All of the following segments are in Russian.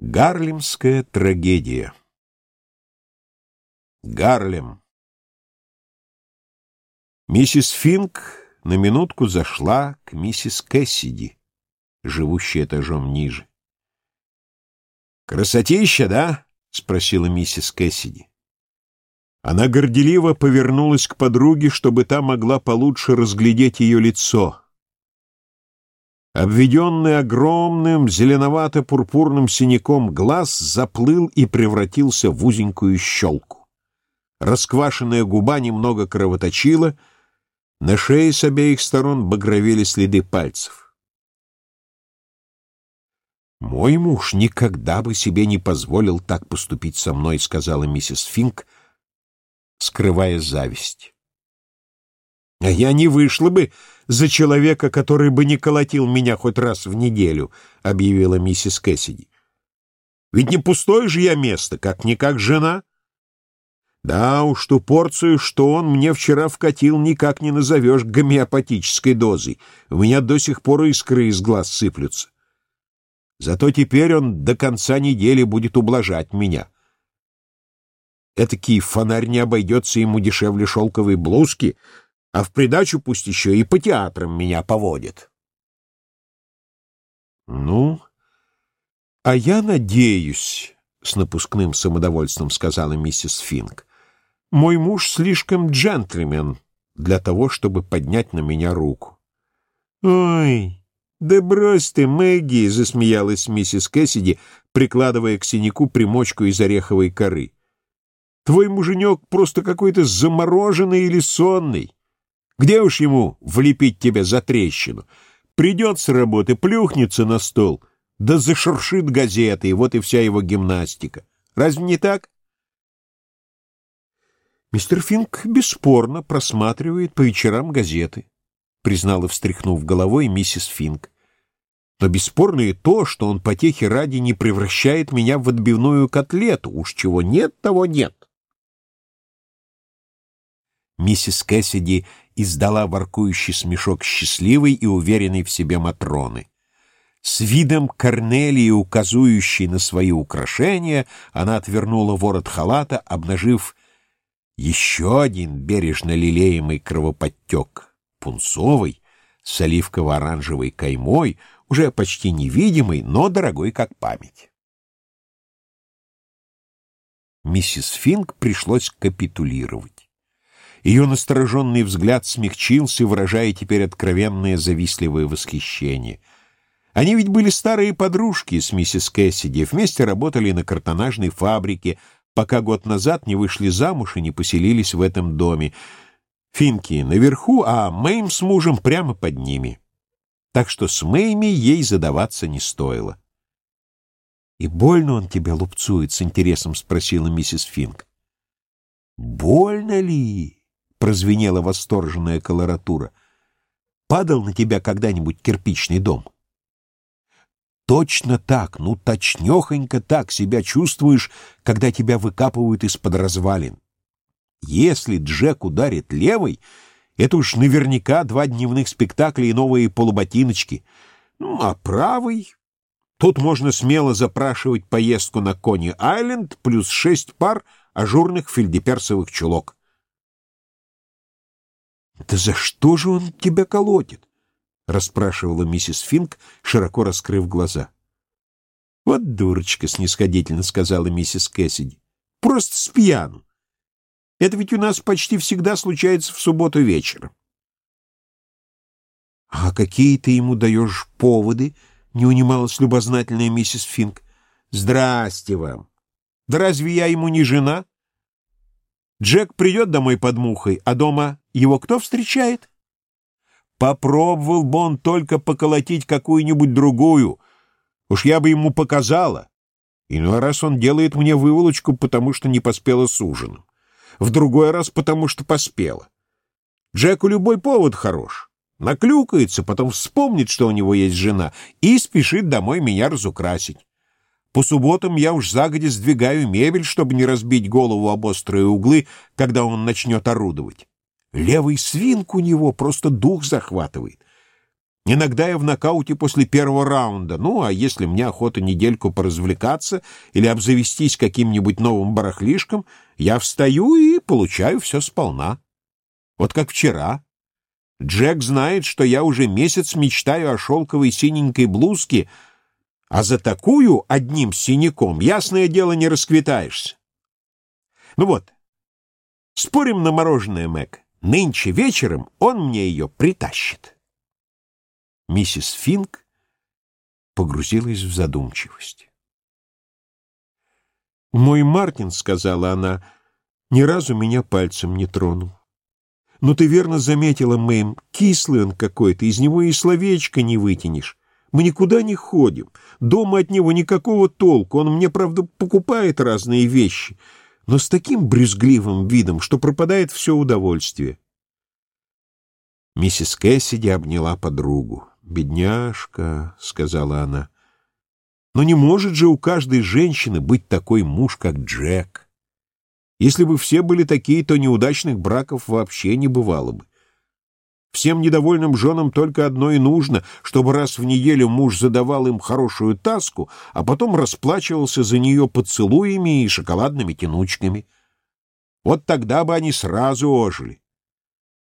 Гарлемская трагедия Гарлем Миссис Финк на минутку зашла к миссис Кэссиди, живущей этажом ниже. «Красотища, да?» — спросила миссис Кэссиди. Она горделиво повернулась к подруге, чтобы та могла получше разглядеть ее лицо обведенный огромным зеленовато-пурпурным синяком глаз заплыл и превратился в узенькую щелку. Расквашенная губа немного кровоточила, на шее с обеих сторон багровели следы пальцев. «Мой муж никогда бы себе не позволил так поступить со мной», — сказала миссис Финк, скрывая зависть. «А я не вышла бы за человека, который бы не колотил меня хоть раз в неделю», — объявила миссис Кэссиди. «Ведь не пустое же я место, как-никак жена». «Да уж, ту порцию, что он мне вчера вкатил, никак не назовешь гомеопатической дозой. У меня до сих пор искры из глаз сыплются. Зато теперь он до конца недели будет ублажать меня». Этакий фонарь не обойдется ему дешевле шелковой блузки — а в придачу пусть еще и по театрам меня поводит. Ну, а я надеюсь, — с напускным самодовольством сказала миссис Финк, — мой муж слишком джентльмен для того, чтобы поднять на меня руку. Ой, да брось ты, Мэгги, — засмеялась миссис Кэссиди, прикладывая к синяку примочку из ореховой коры. Твой муженек просто какой-то замороженный или сонный. Где уж ему влепить тебя за трещину? Придет с работы, плюхнется на стол, да зашуршит газеты, и вот и вся его гимнастика. Разве не так? Мистер Финк бесспорно просматривает по вечерам газеты, признала, встряхнув головой, миссис Финк. Но бесспорно и то, что он потехи ради не превращает меня в отбивную котлету. Уж чего нет, того нет. Миссис Кэссиди издала воркующий смешок счастливой и уверенной в себе Матроны. С видом Корнелии, указующей на свои украшения, она отвернула ворот халата, обнажив еще один бережно лелеемый кровоподтек, пунцовый, с оливково-оранжевой каймой, уже почти невидимый, но дорогой как память. Миссис Финк пришлось капитулировать. Ее настороженный взгляд смягчился, выражая теперь откровенное завистливое восхищение. Они ведь были старые подружки с миссис Кэссиди, вместе работали на картонажной фабрике, пока год назад не вышли замуж и не поселились в этом доме. Финки наверху, а Мэйм с мужем прямо под ними. Так что с Мэйми ей задаваться не стоило. — И больно он тебя лупцует? — с интересом спросила миссис Финк. — Больно ли? — прозвенела восторженная колоратура. «Падал на тебя когда-нибудь кирпичный дом?» Точно так, ну точнёхонько так себя чувствуешь, когда тебя выкапывают из-под развалин. Если Джек ударит левой, это уж наверняка два дневных спектакля и новые полуботиночки. Ну, а правый... Тут можно смело запрашивать поездку на Кони-Айленд плюс шесть пар ажурных фельдеперсовых чулок. «Да за что же он тебя колотит?» — расспрашивала миссис Финк, широко раскрыв глаза. «Вот дурочка», — снисходительно сказала миссис Кэссиди. «Просто с пьяну. Это ведь у нас почти всегда случается в субботу вечером». «А какие ты ему даешь поводы?» — не унималась любознательная миссис Финк. «Здрасте вам! Да разве я ему не жена?» Джек придет домой под мухой, а дома его кто встречает? Попробовал бы он только поколотить какую-нибудь другую. Уж я бы ему показала. Иной раз он делает мне выволочку, потому что не поспела с ужином. В другой раз, потому что поспела. Джеку любой повод хорош. Наклюкается, потом вспомнит, что у него есть жена, и спешит домой меня разукрасить. По субботам я уж загодя сдвигаю мебель, чтобы не разбить голову об острые углы, когда он начнет орудовать. Левый свинк у него просто дух захватывает. Иногда я в нокауте после первого раунда. Ну, а если мне охота недельку поразвлекаться или обзавестись каким-нибудь новым барахлишком, я встаю и получаю все сполна. Вот как вчера. Джек знает, что я уже месяц мечтаю о шелковой синенькой блузке, а за такую одним синяком, ясное дело, не расквитаешься. Ну вот, спорим на мороженое, Мэг. Нынче вечером он мне ее притащит. Миссис Финк погрузилась в задумчивость. «Мой Мартин, — сказала она, — ни разу меня пальцем не тронул. Но ты верно заметила, Мэйм, кислый он какой-то, из него и словечко не вытянешь. Мы никуда не ходим, дома от него никакого толку, он мне, правда, покупает разные вещи, но с таким брюзгливым видом, что пропадает все удовольствие». Миссис Кэссиди обняла подругу. «Бедняжка», — сказала она. «Но не может же у каждой женщины быть такой муж, как Джек. Если бы все были такие, то неудачных браков вообще не бывало бы. Всем недовольным женам только одно и нужно, чтобы раз в неделю муж задавал им хорошую таску, а потом расплачивался за нее поцелуями и шоколадными тянучками. Вот тогда бы они сразу ожили.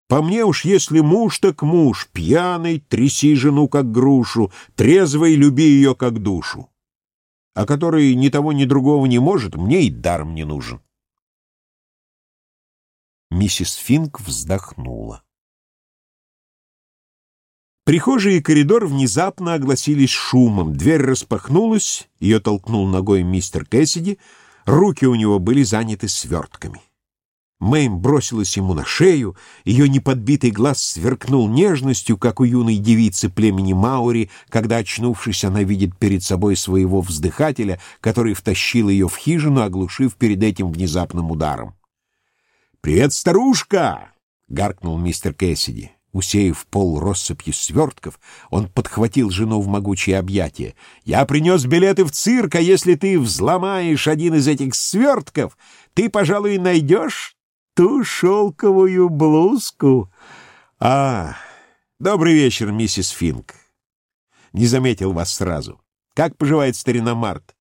По мне уж, если муж, так муж, пьяный, тряси жену, как грушу, трезвый, люби ее, как душу. А который ни того, ни другого не может, мне и даром не нужен. Миссис Финк вздохнула. Прихожий и коридор внезапно огласились шумом. Дверь распахнулась, ее толкнул ногой мистер Кэссиди, руки у него были заняты свертками. Мэйм бросилась ему на шею, ее неподбитый глаз сверкнул нежностью, как у юной девицы племени Маури, когда, очнувшись, она видит перед собой своего вздыхателя, который втащил ее в хижину, оглушив перед этим внезапным ударом. «Привет, старушка!» — гаркнул мистер Кэссиди. Усеяв пол россыпью свертков, он подхватил жену в могучие объятия. «Я принес билеты в цирк, а если ты взломаешь один из этих свертков, ты, пожалуй, найдешь ту шелковую блузку. А, добрый вечер, миссис Финк. Не заметил вас сразу. Как поживает старина Март?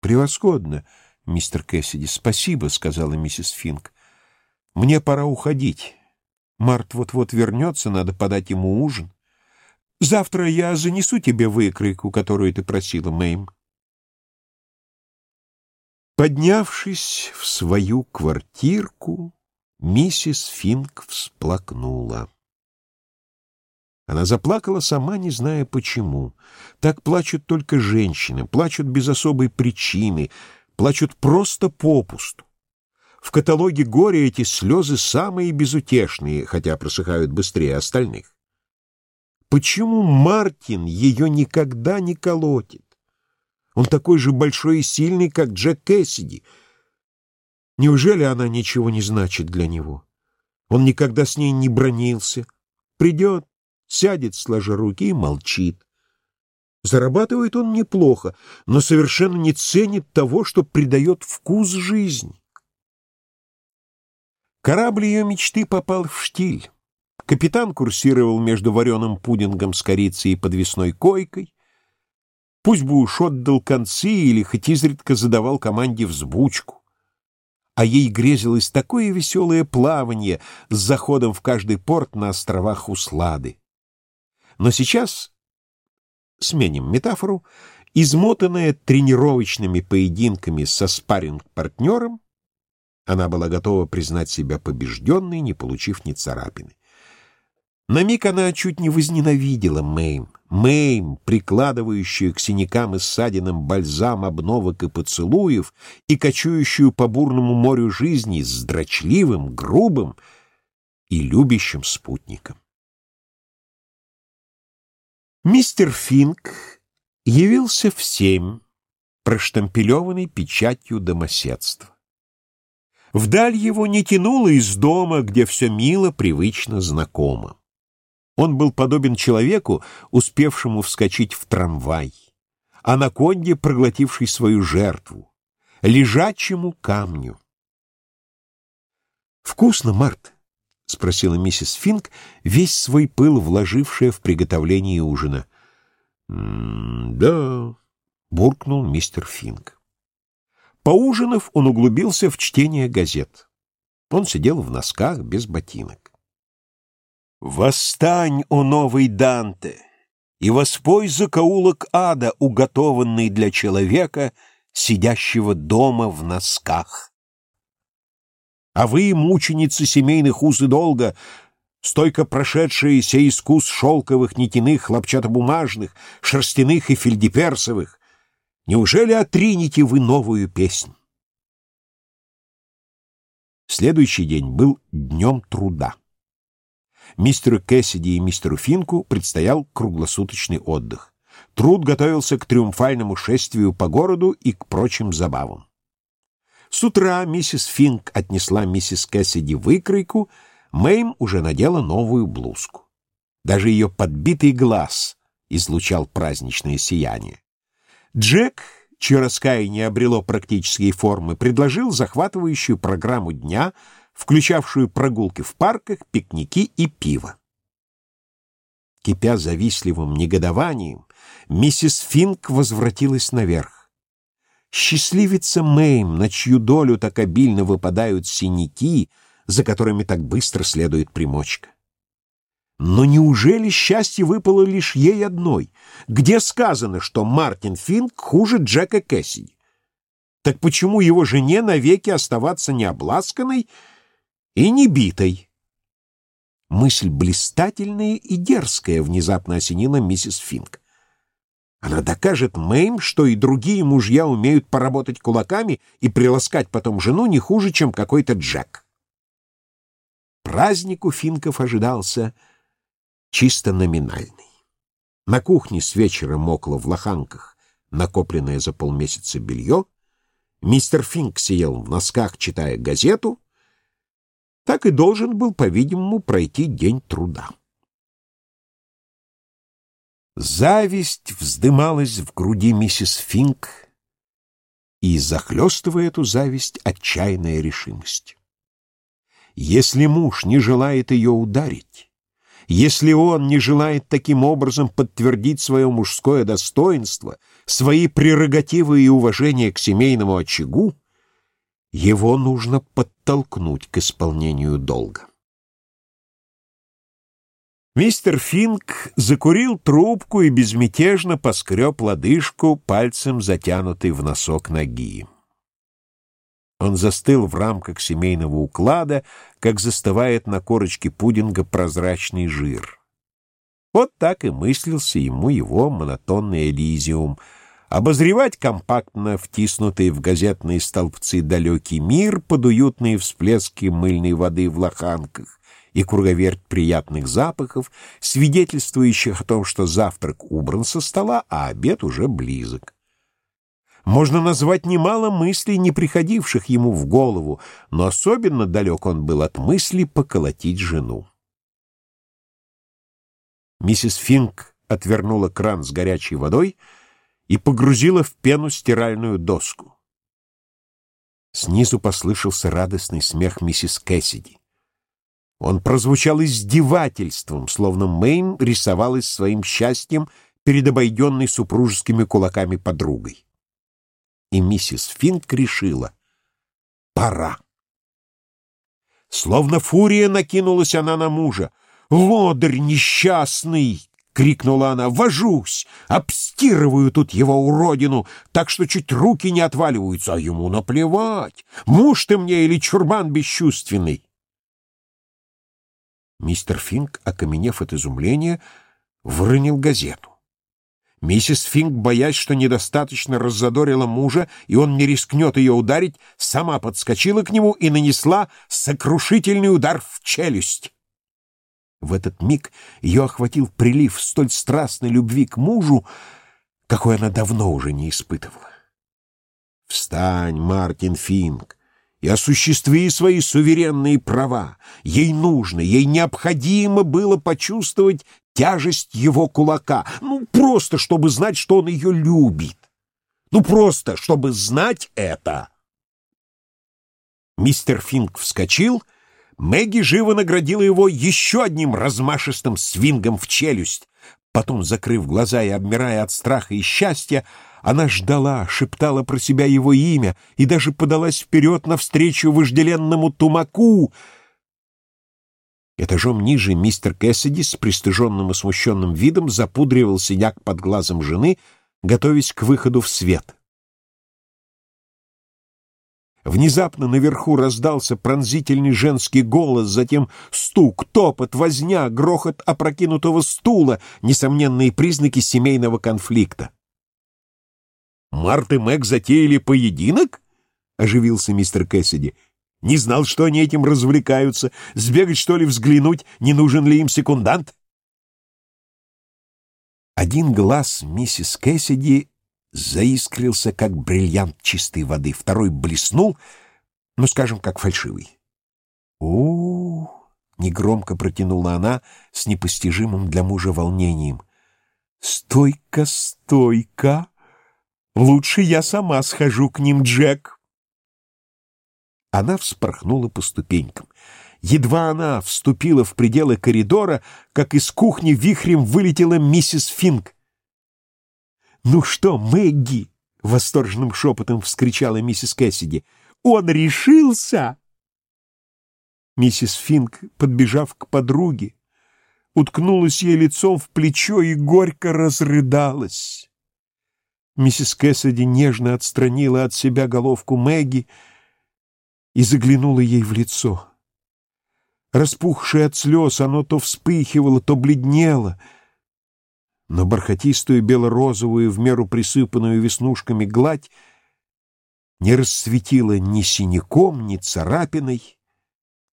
Превосходно, мистер Кэссиди. Спасибо, сказала миссис Финк. Мне пора уходить. Март вот-вот вернется, надо подать ему ужин. Завтра я занесу тебе выкройку, которую ты просила, Мэйм. Поднявшись в свою квартирку, миссис Финк всплакнула. Она заплакала сама, не зная почему. Так плачут только женщины, плачут без особой причины, плачут просто попусту. В каталоге горя эти слезы самые безутешные, хотя просыхают быстрее остальных. Почему Мартин ее никогда не колотит? Он такой же большой и сильный, как Джек Кэссиди. Неужели она ничего не значит для него? Он никогда с ней не бронился. Придет, сядет, сложа руки, и молчит. Зарабатывает он неплохо, но совершенно не ценит того, что придает вкус жизни. Корабль ее мечты попал в штиль. Капитан курсировал между вареным пудингом с корицей и подвесной койкой. Пусть бы уж отдал концы или хоть изредка задавал команде взбучку. А ей грезилось такое веселое плавание с заходом в каждый порт на островах Услады. Но сейчас, сменим метафору, измотанная тренировочными поединками со спарринг-партнером, она была готова признать себя побежденной, не получив ни царапины. На миг она чуть не возненавидела Мэйм. Мэйм, прикладывающую к синякам и ссадинам бальзам обновок и поцелуев и кочующую по бурному морю жизни с дрочливым, грубым и любящим спутником. Мистер Финк явился в семь, проштампелеванный печатью домоседства. Вдаль его не тянуло из дома, где все мило, привычно, знакомо. Он был подобен человеку, успевшему вскочить в трамвай, анаконде, проглотившей свою жертву, лежачему камню. «Вкусно, Март?» — спросила миссис Финк, весь свой пыл вложившая в приготовление ужина. «Да», — буркнул мистер Финк. Поужинав, он углубился в чтение газет. Он сидел в носках без ботинок. «Восстань, о новый Данте, и воспой закоулок ада, уготованный для человека, сидящего дома в носках. А вы, мученицы семейных уз и долга, стойко прошедшие сей искус шелковых, нитяных, хлопчатобумажных, шерстяных и фельдеперсовых, неужели отринете вы новую песнь? Следующий день был днем труда. Мистеру Кэссиди и мистеру Финку предстоял круглосуточный отдых. Труд готовился к триумфальному шествию по городу и к прочим забавам. С утра миссис Финк отнесла миссис Кэссиди выкройку, Мэйм уже надела новую блузку. Даже ее подбитый глаз излучал праздничное сияние. Джек, чье раскаяние обрело практические формы, предложил захватывающую программу дня, включавшую прогулки в парках, пикники и пиво. Кипя завистливым негодованием, миссис Финк возвратилась наверх. Счастливица Мэйм, на чью долю так обильно выпадают синяки, за которыми так быстро следует примочка. Но неужели счастье выпало лишь ей одной? Где сказано, что Мартин Финк хуже Джека Кэссиди? Так почему его жене навеки оставаться необласканной и небитой? Мысль блистательная и дерзкая внезапно осенила миссис Финк. Она докажет Мэйм, что и другие мужья умеют поработать кулаками и приласкать потом жену не хуже, чем какой-то Джек. Праздник у финков ожидался чисто номинальный. На кухне с вечера мокло в лоханках накопленное за полмесяца белье, мистер Финк сидел в носках, читая газету, так и должен был, по-видимому, пройти день труда. Зависть вздымалась в груди миссис Финк, и, захлестывая эту зависть, отчаянная решимость. Если муж не желает ее ударить, если он не желает таким образом подтвердить свое мужское достоинство, свои прерогативы и уважение к семейному очагу, его нужно подтолкнуть к исполнению долга. Мистер Финк закурил трубку и безмятежно поскреб лодыжку пальцем, затянутой в носок ноги. Он застыл в рамках семейного уклада, как застывает на корочке пудинга прозрачный жир. Вот так и мыслился ему его монотонный Элизиум — обозревать компактно втиснутый в газетные столбцы далекий мир под уютные всплески мыльной воды в лоханках и круговерть приятных запахов, свидетельствующих о том, что завтрак убран со стола, а обед уже близок. Можно назвать немало мыслей, не приходивших ему в голову, но особенно далек он был от мысли поколотить жену. Миссис Финк отвернула кран с горячей водой — и погрузила в пену стиральную доску. Снизу послышался радостный смех миссис Кэссиди. Он прозвучал издевательством, словно Мэйм рисовалась своим счастьем перед обойденной супружескими кулаками подругой. И миссис Финк решила — пора. Словно фурия накинулась она на мужа. «Лодырь несчастный! — крикнула она. «Вожусь! Обстирываю тут его уродину, так что чуть руки не отваливаются, а ему наплевать, муж ты мне или чурбан бесчувственный!» Мистер Финк, окаменев от изумления, выронил газету. Миссис Финк, боясь, что недостаточно раззадорила мужа, и он не рискнет ее ударить, сама подскочила к нему и нанесла сокрушительный удар в челюсть. В этот миг ее охватил прилив столь страстной любви к мужу, какой она давно уже не испытывала. «Встань, Мартин Финк, и осуществи свои суверенные права. Ей нужно, ей необходимо было почувствовать тяжесть его кулака, ну, просто чтобы знать, что он ее любит. Ну, просто чтобы знать это». Мистер Финк вскочил — Мэгги живо наградила его еще одним размашистым свингом в челюсть. Потом, закрыв глаза и обмирая от страха и счастья, она ждала, шептала про себя его имя и даже подалась вперед навстречу вожделенному тумаку. Этажом ниже мистер Кэссиди с пристыженным и смущенным видом запудривал синяк под глазом жены, готовясь к выходу в свет. Внезапно наверху раздался пронзительный женский голос, затем стук, топот, возня, грохот опрокинутого стула, несомненные признаки семейного конфликта. «Март и Мэг затеяли поединок?» — оживился мистер Кэссиди. «Не знал, что они этим развлекаются. Сбегать, что ли, взглянуть, не нужен ли им секундант?» Один глаз миссис Кэссиди заискрился, как бриллиант чистой воды, второй блеснул, ну, скажем, как фальшивый. у, негромко протянула она с непостижимым для мужа волнением. «Стойка, стойка! Лучше я сама схожу к ним, Джек!» Она вспорхнула по ступенькам. Едва она вступила в пределы коридора, как из кухни вихрем вылетела миссис Финк. «Ну что, Мэгги?» — восторженным шепотом вскричала миссис Кэссиди. «Он решился!» Миссис Финк, подбежав к подруге, уткнулась ей лицом в плечо и горько разрыдалась. Миссис Кэссиди нежно отстранила от себя головку Мэгги и заглянула ей в лицо. Распухшее от слез, оно то вспыхивало, то бледнело — но бархатистую бело-розовую, в меру присыпанную веснушками гладь не расцветила ни синяком, ни царапиной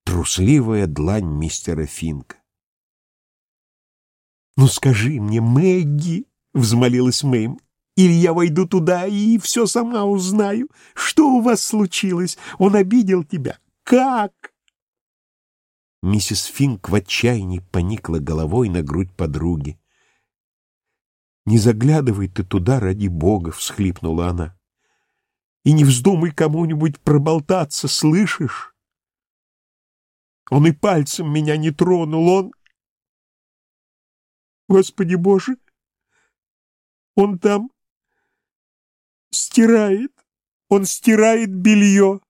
трусливая длань мистера Финка. «Ну скажи мне, Мэгги!» — взмолилась Мэйм. «Или я войду туда и все сама узнаю. Что у вас случилось? Он обидел тебя? Как?» Миссис Финк в отчаянии поникла головой на грудь подруги. «Не заглядывай ты туда, ради бога!» — всхлипнула она. «И не вздумай кому-нибудь проболтаться, слышишь? Он и пальцем меня не тронул, он... Господи Боже! Он там стирает, он стирает белье!»